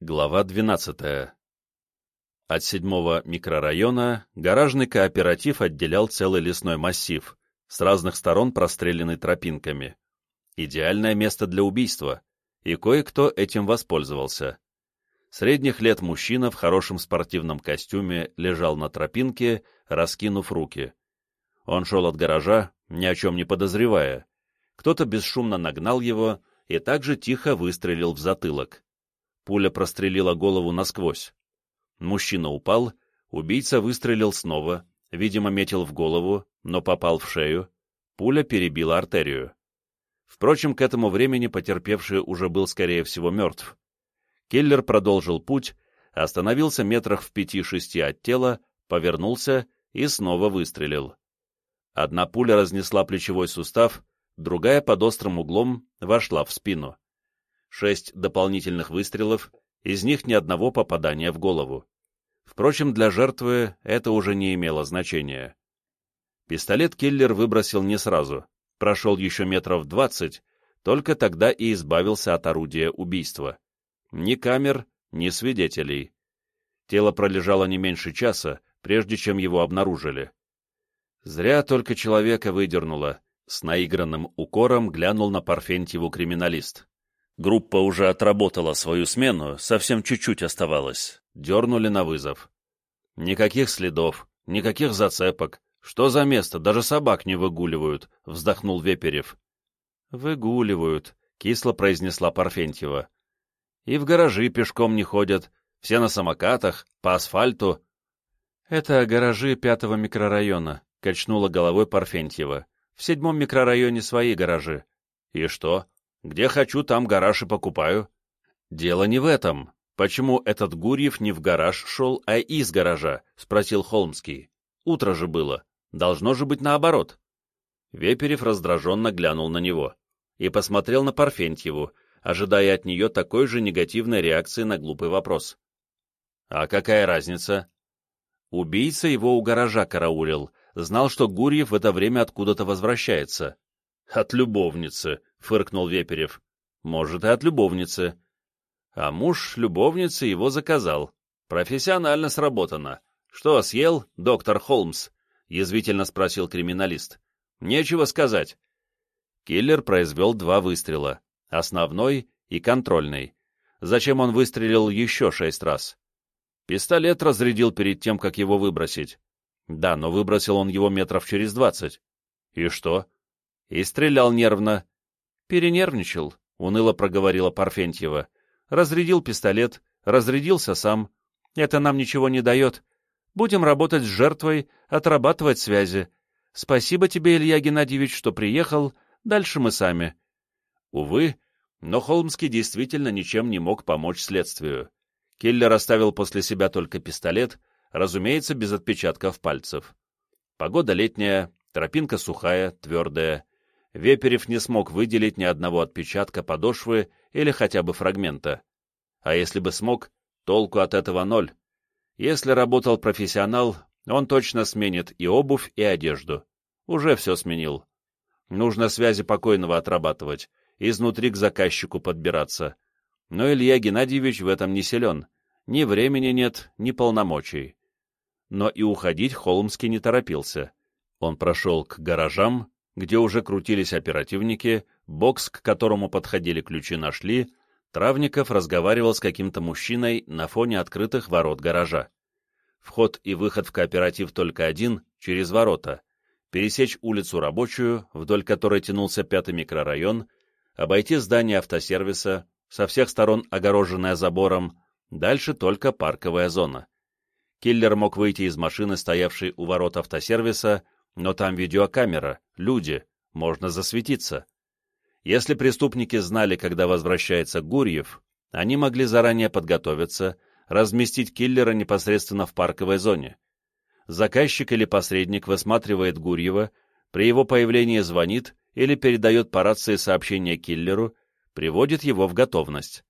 Глава 12. От седьмого микрорайона гаражный кооператив отделял целый лесной массив, с разных сторон простреленный тропинками. Идеальное место для убийства, и кое-кто этим воспользовался. Средних лет мужчина в хорошем спортивном костюме лежал на тропинке, раскинув руки. Он шел от гаража, ни о чем не подозревая. Кто-то бесшумно нагнал его и также тихо выстрелил в затылок. Пуля прострелила голову насквозь. Мужчина упал, убийца выстрелил снова, видимо, метил в голову, но попал в шею. Пуля перебила артерию. Впрочем, к этому времени потерпевший уже был, скорее всего, мертв. Киллер продолжил путь, остановился метрах в пяти-шести от тела, повернулся и снова выстрелил. Одна пуля разнесла плечевой сустав, другая под острым углом вошла в спину шесть дополнительных выстрелов, из них ни одного попадания в голову. Впрочем, для жертвы это уже не имело значения. Пистолет киллер выбросил не сразу, прошел еще метров двадцать, только тогда и избавился от орудия убийства. Ни камер, ни свидетелей. Тело пролежало не меньше часа, прежде чем его обнаружили. Зря только человека выдернуло. С наигранным укором глянул на Парфентьеву криминалист. Группа уже отработала свою смену, совсем чуть-чуть оставалось. Дернули на вызов. Никаких следов, никаких зацепок. Что за место, даже собак не выгуливают, вздохнул Веперев. Выгуливают, кисло произнесла Парфентьева. И в гаражи пешком не ходят, все на самокатах, по асфальту. Это гаражи пятого микрорайона, качнула головой Парфентьева. В седьмом микрорайоне свои гаражи. И что? Где хочу, там гараж и покупаю. Дело не в этом. Почему этот Гурьев не в гараж шел, а из гаража? — спросил Холмский. Утро же было. Должно же быть наоборот. Веперев раздраженно глянул на него и посмотрел на Парфентьеву, ожидая от нее такой же негативной реакции на глупый вопрос. «А какая разница?» Убийца его у гаража караулил, знал, что Гурьев в это время откуда-то возвращается. «От любовницы», — фыркнул Веперев. «Может, и от любовницы». А муж любовницы его заказал. Профессионально сработано. «Что, съел, доктор Холмс?» — язвительно спросил криминалист. «Нечего сказать». Киллер произвел два выстрела. Основной и контрольный. Зачем он выстрелил еще шесть раз? Пистолет разрядил перед тем, как его выбросить. Да, но выбросил он его метров через двадцать. И что? И стрелял нервно. Перенервничал, уныло проговорила Парфентьева. Разрядил пистолет, разрядился сам. Это нам ничего не дает. Будем работать с жертвой, отрабатывать связи. Спасибо тебе, Илья Геннадьевич, что приехал. Дальше мы сами. Увы, но Холмский действительно ничем не мог помочь следствию. Киллер оставил после себя только пистолет, разумеется, без отпечатков пальцев. Погода летняя, тропинка сухая, твердая. Веперев не смог выделить ни одного отпечатка подошвы или хотя бы фрагмента. А если бы смог, толку от этого ноль. Если работал профессионал, он точно сменит и обувь, и одежду. Уже все сменил. Нужно связи покойного отрабатывать, изнутри к заказчику подбираться. Но Илья Геннадьевич в этом не силен. Ни времени нет, ни полномочий. Но и уходить Холмский не торопился. Он прошел к гаражам, где уже крутились оперативники, бокс, к которому подходили ключи, нашли, Травников разговаривал с каким-то мужчиной на фоне открытых ворот гаража. Вход и выход в кооператив только один, через ворота. Пересечь улицу Рабочую, вдоль которой тянулся пятый микрорайон, обойти здание автосервиса, со всех сторон огороженное забором, дальше только парковая зона. Киллер мог выйти из машины, стоявшей у ворот автосервиса, но там видеокамера, люди, можно засветиться. Если преступники знали, когда возвращается Гурьев, они могли заранее подготовиться, разместить киллера непосредственно в парковой зоне. Заказчик или посредник высматривает Гурьева, при его появлении звонит или передает по рации сообщение киллеру, приводит его в готовность.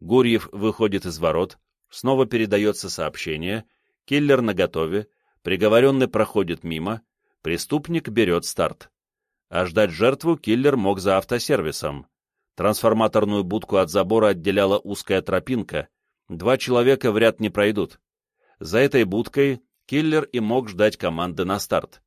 Гурьев выходит из ворот, снова передается сообщение, киллер наготове, приговоренный проходит мимо, Преступник берет старт. А ждать жертву киллер мог за автосервисом. Трансформаторную будку от забора отделяла узкая тропинка, Два человека в ряд не пройдут. За этой будкой киллер и мог ждать команды на старт.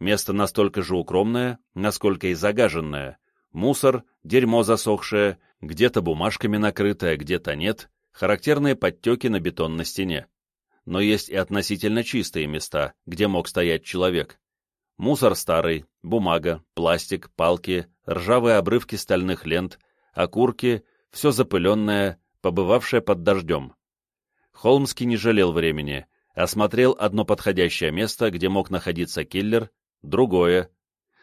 Место настолько же укромное, насколько и загаженное. Мусор, дерьмо засохшее, где-то бумажками накрытое, где-то нет, характерные подтеки на бетонной стене. Но есть и относительно чистые места, где мог стоять человек. Мусор старый, бумага, пластик, палки, ржавые обрывки стальных лент, окурки, все запыленное, побывавшее под дождем. Холмский не жалел времени, осмотрел одно подходящее место, где мог находиться киллер, другое.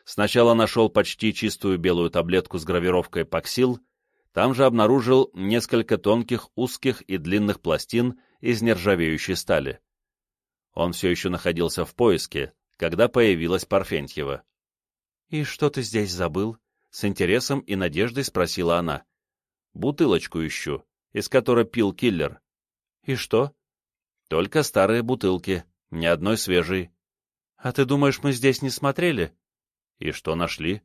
Сначала нашел почти чистую белую таблетку с гравировкой «Паксил», там же обнаружил несколько тонких, узких и длинных пластин из нержавеющей стали. Он все еще находился в поиске, когда появилась Парфентьева. «И что ты здесь забыл?» — с интересом и надеждой спросила она. «Бутылочку ищу, из которой пил киллер». «И что?» «Только старые бутылки, ни одной свежей». «А ты думаешь, мы здесь не смотрели?» «И что нашли?»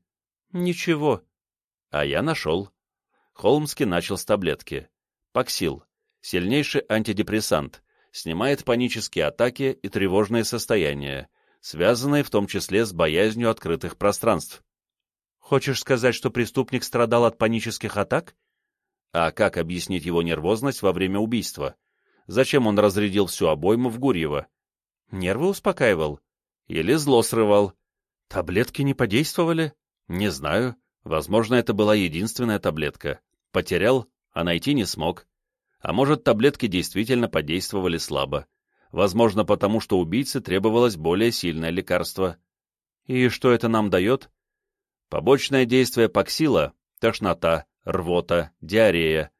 «Ничего». «А я нашел». Холмский начал с таблетки. Паксил. Сильнейший антидепрессант. Снимает панические атаки и тревожные состояния, связанные в том числе с боязнью открытых пространств. Хочешь сказать, что преступник страдал от панических атак? А как объяснить его нервозность во время убийства? Зачем он разрядил всю обойму в Гурьево? Нервы успокаивал? Или зло срывал? Таблетки не подействовали? Не знаю. Возможно, это была единственная таблетка. Потерял, а найти не смог. А может, таблетки действительно подействовали слабо. Возможно, потому что убийце требовалось более сильное лекарство. И что это нам дает? Побочное действие паксила — тошнота, рвота, диарея.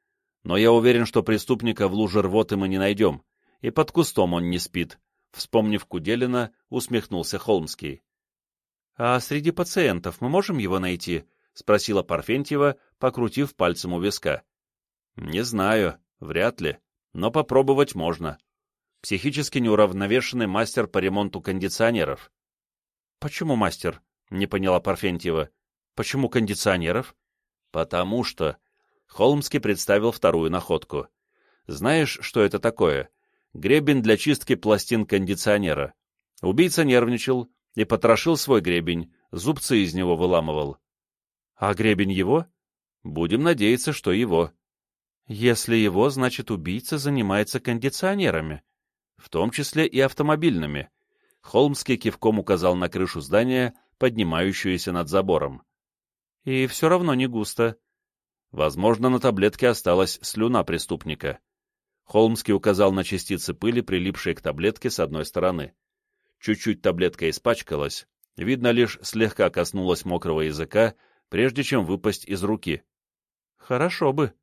Но я уверен, что преступника в луже рвоты мы не найдем, и под кустом он не спит. Вспомнив Куделина, усмехнулся Холмский. — А среди пациентов мы можем его найти? — спросила Парфентьева, покрутив пальцем у виска. — Не знаю, вряд ли, но попробовать можно. Психически неуравновешенный мастер по ремонту кондиционеров. — Почему мастер? — не поняла Парфентьева. — Почему кондиционеров? — Потому что... Холмский представил вторую находку. Знаешь, что это такое? Гребень для чистки пластин кондиционера. Убийца нервничал и потрошил свой гребень, зубцы из него выламывал. А гребень его? Будем надеяться, что его. Если его, значит, убийца занимается кондиционерами, в том числе и автомобильными. Холмский кивком указал на крышу здания, поднимающуюся над забором. И все равно не густо. Возможно, на таблетке осталась слюна преступника. Холмский указал на частицы пыли, прилипшие к таблетке с одной стороны. Чуть-чуть таблетка испачкалась, видно, лишь слегка коснулась мокрого языка, прежде чем выпасть из руки. Хорошо бы.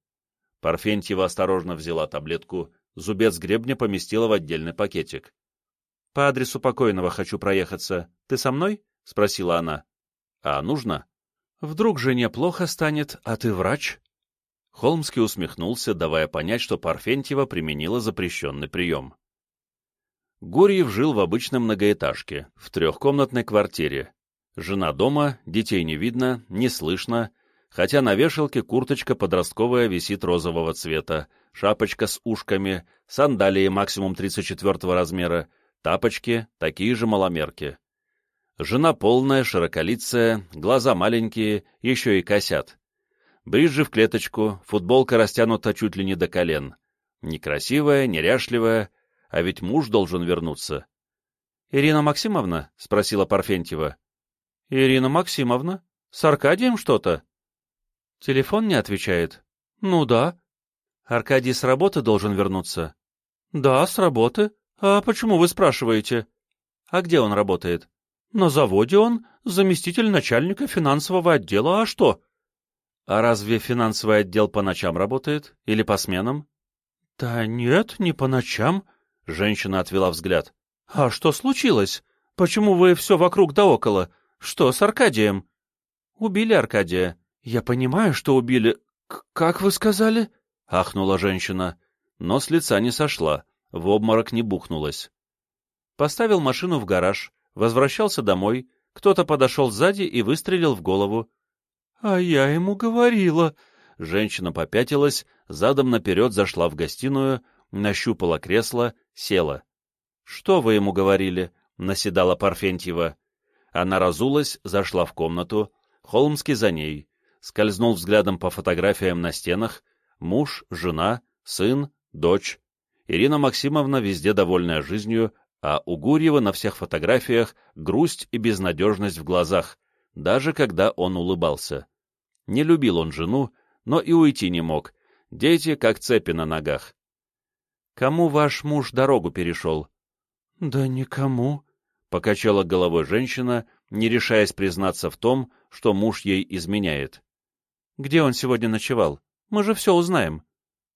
Парфентьева осторожно взяла таблетку, зубец гребня поместила в отдельный пакетик. — По адресу покойного хочу проехаться. Ты со мной? — спросила она. — А нужно? — Вдруг жене плохо станет, а ты врач? Холмский усмехнулся, давая понять, что Парфентьева применила запрещенный прием. Гурьев жил в обычной многоэтажке, в трехкомнатной квартире, Жена дома, детей не видно, не слышно, хотя на вешалке курточка подростковая висит розового цвета, шапочка с ушками, сандалии максимум 34 размера, тапочки, такие же маломерки. Жена полная, широколицая, глаза маленькие, еще и косят. Бриджи в клеточку, футболка растянута чуть ли не до колен. Некрасивая, неряшливая, а ведь муж должен вернуться. — Ирина Максимовна? — спросила Парфентьева. «Ирина Максимовна? С Аркадием что-то?» «Телефон не отвечает?» «Ну да». «Аркадий с работы должен вернуться?» «Да, с работы. А почему вы спрашиваете?» «А где он работает?» «На заводе он заместитель начальника финансового отдела. А что?» «А разве финансовый отдел по ночам работает? Или по сменам?» «Да нет, не по ночам», — женщина отвела взгляд. «А что случилось? Почему вы все вокруг да около? Что с Аркадием? Убили Аркадия. Я понимаю, что убили. Как вы сказали? Ахнула женщина, но с лица не сошла, в обморок не бухнулась. Поставил машину в гараж, возвращался домой, кто-то подошел сзади и выстрелил в голову. — А я ему говорила. Женщина попятилась, задом наперед зашла в гостиную, нащупала кресло, села. «Что вы ему говорили?» — наседала Парфентьева. Она разулась, зашла в комнату, Холмский за ней, скользнул взглядом по фотографиям на стенах, муж, жена, сын, дочь. Ирина Максимовна везде довольная жизнью, а у Гурьева на всех фотографиях грусть и безнадежность в глазах, даже когда он улыбался. Не любил он жену, но и уйти не мог, дети как цепи на ногах. «Кому ваш муж дорогу перешел?» «Да никому», — покачала головой женщина, не решаясь признаться в том, что муж ей изменяет. «Где он сегодня ночевал? Мы же все узнаем».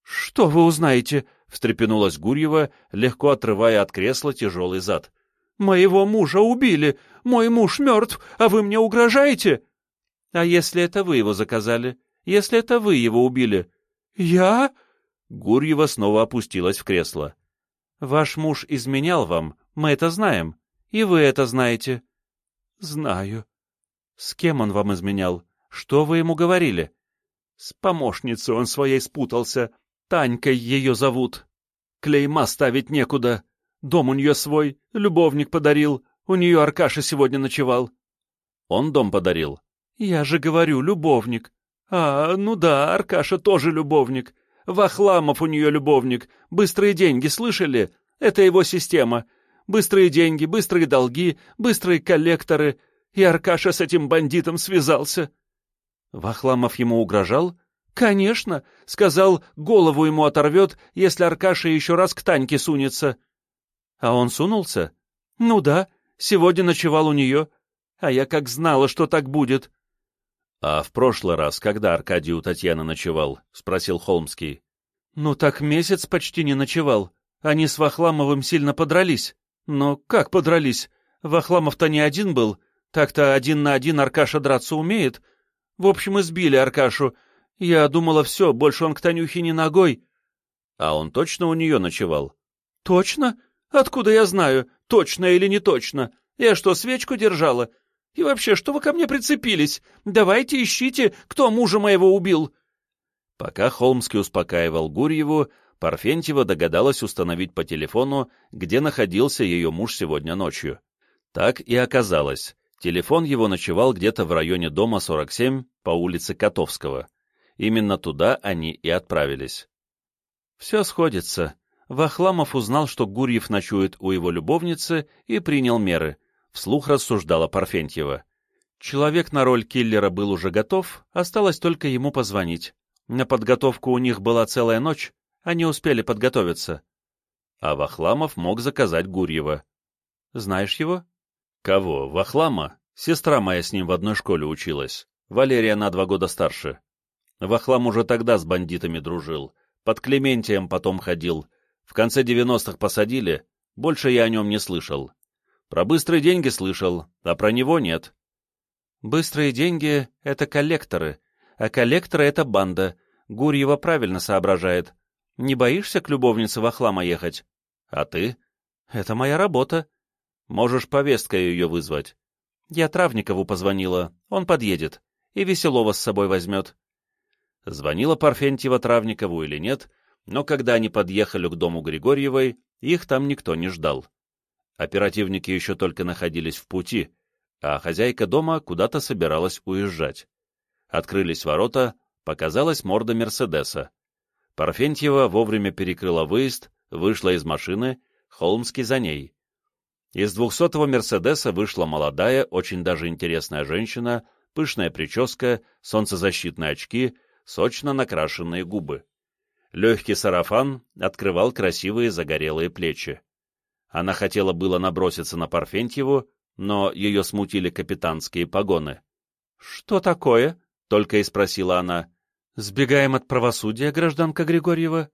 «Что вы узнаете?» — встрепенулась Гурьева, легко отрывая от кресла тяжелый зад. «Моего мужа убили! Мой муж мертв, а вы мне угрожаете?» «А если это вы его заказали? Если это вы его убили?» «Я?» Гурьева снова опустилась в кресло. «Ваш муж изменял вам, мы это знаем, и вы это знаете». «Знаю». «С кем он вам изменял? Что вы ему говорили?» «С помощницей он своей спутался. Танькой ее зовут. Клейма ставить некуда. Дом у нее свой, любовник подарил, у нее Аркаша сегодня ночевал». «Он дом подарил?» «Я же говорю, любовник». «А, ну да, Аркаша тоже любовник. Вахламов у нее любовник. Быстрые деньги, слышали? Это его система. Быстрые деньги, быстрые долги, быстрые коллекторы. И Аркаша с этим бандитом связался. Вахламов ему угрожал? Конечно. Сказал, голову ему оторвет, если Аркаша еще раз к Таньке сунется. А он сунулся? Ну да, сегодня ночевал у нее. А я как знала, что так будет. — А в прошлый раз, когда Аркадий у Татьяны ночевал? — спросил Холмский. — Ну так месяц почти не ночевал. Они с Вахламовым сильно подрались. Но как подрались? Вахламов-то не один был. Так-то один на один Аркаша драться умеет. В общем, избили Аркашу. Я думала, все, больше он к Танюхе не ногой. А он точно у нее ночевал? Точно? Откуда я знаю, точно или не точно? Я что, свечку держала? И вообще, что вы ко мне прицепились? Давайте ищите, кто мужа моего убил. Пока Холмский успокаивал Гурьеву, Парфентьева догадалась установить по телефону, где находился ее муж сегодня ночью. Так и оказалось. Телефон его ночевал где-то в районе дома 47 по улице Котовского. Именно туда они и отправились. Все сходится. Вахламов узнал, что Гурьев ночует у его любовницы, и принял меры. Вслух рассуждала Парфентьева. Человек на роль киллера был уже готов, осталось только ему позвонить. На подготовку у них была целая ночь, они успели подготовиться. А Вахламов мог заказать Гурьева. Знаешь его? Кого? Вахлама? Сестра моя с ним в одной школе училась. Валерия на два года старше. Вахлам уже тогда с бандитами дружил. Под Клементием потом ходил. В конце девяностых посадили. Больше я о нем не слышал. Про быстрые деньги слышал, а про него нет. Быстрые деньги — это коллекторы, а коллекторы — это банда. Гурьева правильно соображает. Не боишься к любовнице Вахлама ехать? А ты? Это моя работа. Можешь повесткой ее вызвать. Я Травникову позвонила, он подъедет, и Веселова с собой возьмет. Звонила Парфентьева Травникову или нет, но когда они подъехали к дому Григорьевой, их там никто не ждал. Оперативники еще только находились в пути, а хозяйка дома куда-то собиралась уезжать. Открылись ворота, показалась морда Мерседеса. Парфентьева вовремя перекрыла выезд, вышла из машины, Холмский за ней. Из двухсотого «Мерседеса» вышла молодая, очень даже интересная женщина, пышная прическа, солнцезащитные очки, сочно накрашенные губы. Легкий сарафан открывал красивые загорелые плечи. Она хотела было наброситься на Парфентьеву, но ее смутили капитанские погоны. — Что такое? — только и спросила она. Сбегаем от правосудия, гражданка Григорьева?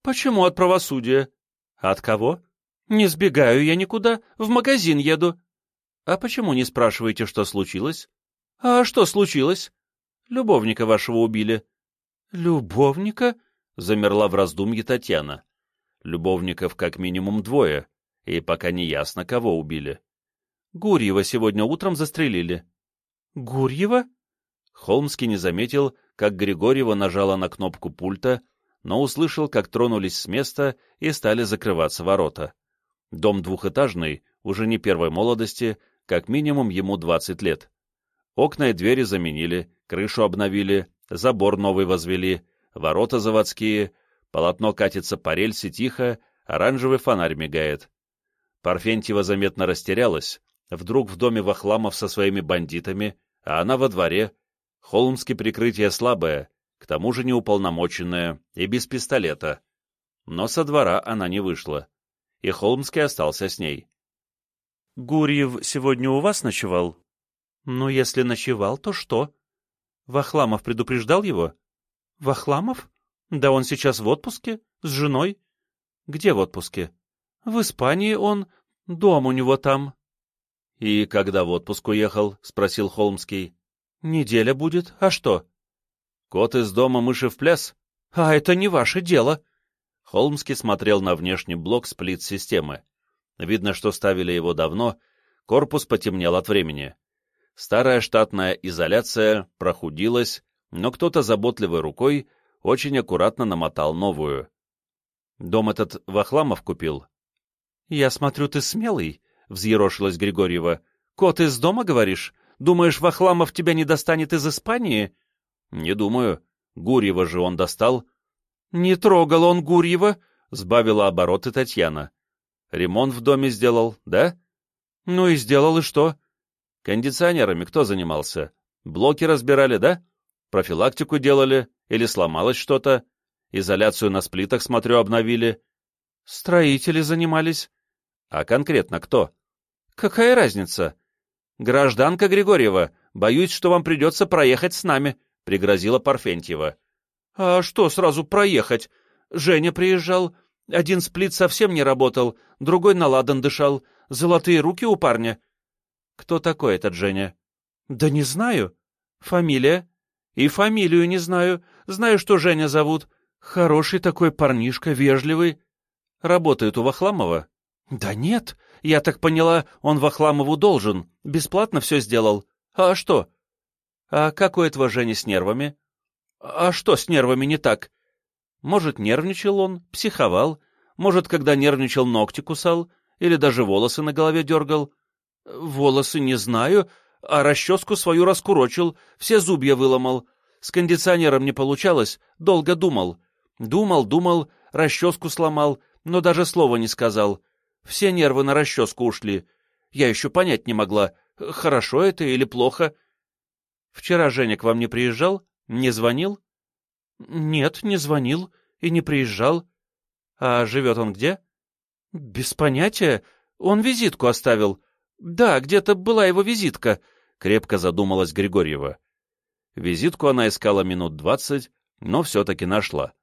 Почему от правосудия? От кого? Не сбегаю я никуда, в магазин еду. А почему не спрашиваете, что случилось? А что случилось? Любовника вашего убили. Любовника? Замерла в раздумье Татьяна. Любовников как минимум двое, и пока не ясно, кого убили. Гурьева сегодня утром застрелили. Гурьева? Холмский не заметил, как Григорьева нажала на кнопку пульта, но услышал, как тронулись с места и стали закрываться ворота. Дом двухэтажный, уже не первой молодости, как минимум ему 20 лет. Окна и двери заменили, крышу обновили, забор новый возвели, ворота заводские, полотно катится по рельсе тихо, оранжевый фонарь мигает. Парфентьева заметно растерялась, вдруг в доме Вахламов со своими бандитами, а она во дворе, Холмски прикрытие слабое, к тому же неуполномоченное и без пистолета. Но со двора она не вышла, и Холмский остался с ней. «Гурьев сегодня у вас ночевал?» «Ну, если ночевал, то что?» «Вахламов предупреждал его?» «Вахламов? Да он сейчас в отпуске, с женой». «Где в отпуске?» «В Испании он, дом у него там». «И когда в отпуск уехал?» — спросил Холмский. «Неделя будет. А что?» «Кот из дома, мыши в пляс?» «А это не ваше дело». Холмский смотрел на внешний блок сплит-системы. Видно, что ставили его давно, корпус потемнел от времени. Старая штатная изоляция прохудилась, но кто-то заботливой рукой очень аккуратно намотал новую. Дом этот Вахламов купил. — Я смотрю, ты смелый, — взъерошилась Григорьева. — Кот из дома, говоришь? Думаешь, Вахламов тебя не достанет из Испании? — Не думаю. Гурьева же он достал. — Не трогал он Гурьева, — сбавила обороты Татьяна. — Ремонт в доме сделал, да? — Ну и сделал, и что? — Кондиционерами кто занимался? Блоки разбирали, да? Профилактику делали? Или сломалось что-то? Изоляцию на сплитах, смотрю, обновили. — Строители занимались. — А конкретно кто? — Какая разница? — Гражданка Григорьева, боюсь, что вам придется проехать с нами, — пригрозила Парфентьева. — А что сразу проехать? Женя приезжал. Один сплит совсем не работал, другой на ладан дышал. Золотые руки у парня. — Кто такой этот Женя? — Да не знаю. Фамилия? — И фамилию не знаю. Знаю, что Женя зовут. Хороший такой парнишка, вежливый. Работает у Вахламова? Да нет, я так поняла, он Вахламову должен. Бесплатно все сделал. А что? А как у этого Жени с нервами? А что с нервами не так? Может, нервничал он, психовал, может, когда нервничал, ногти кусал, или даже волосы на голове дергал. Волосы не знаю, а расческу свою раскурочил, все зубья выломал. С кондиционером не получалось, долго думал. Думал, думал, расческу сломал, но даже слова не сказал. Все нервы на расческу ушли. Я еще понять не могла, хорошо это или плохо. Вчера Женя к вам не приезжал? Не звонил? Нет, не звонил и не приезжал. А живет он где? Без понятия. Он визитку оставил. Да, где-то была его визитка, — крепко задумалась Григорьева. Визитку она искала минут двадцать, но все-таки нашла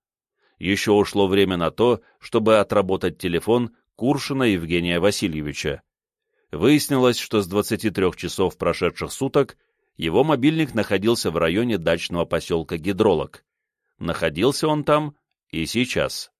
еще ушло время на то, чтобы отработать телефон Куршина Евгения Васильевича. Выяснилось, что с 23 часов прошедших суток его мобильник находился в районе дачного поселка Гидролог. Находился он там и сейчас.